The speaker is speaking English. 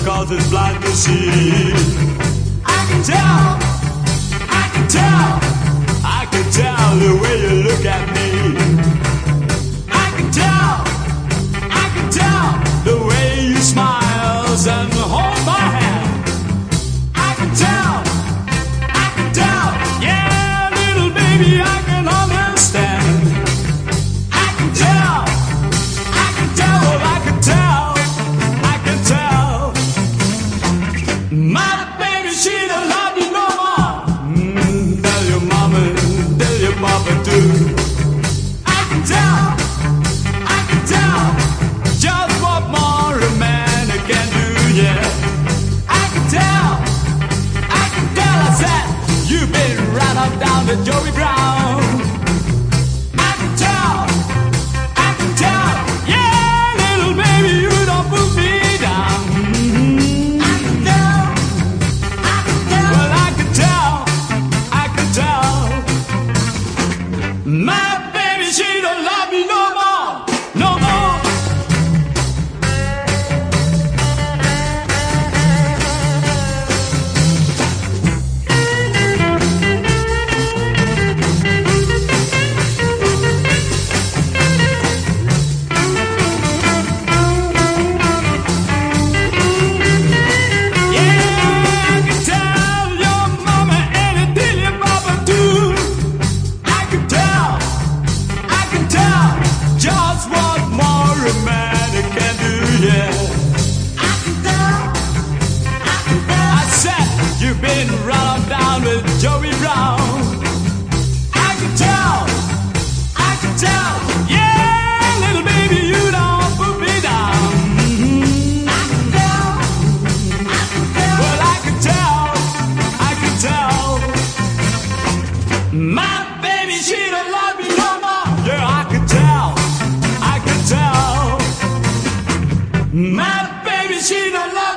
because it's blind to see. I can tell, Joey Brown. I can tell, I can tell, yeah, little baby, you don't put me down. I can tell, I can tell, well, I can tell, I can tell. My baby, she don't love me no more, you've been round down with Joey Brown. I can tell, I can tell, yeah, little baby, you don't put me down. I can tell, I can tell. Well, I can tell, I can tell. My baby, she don't love me no more. Yeah, I can tell, I can tell. My baby, she don't love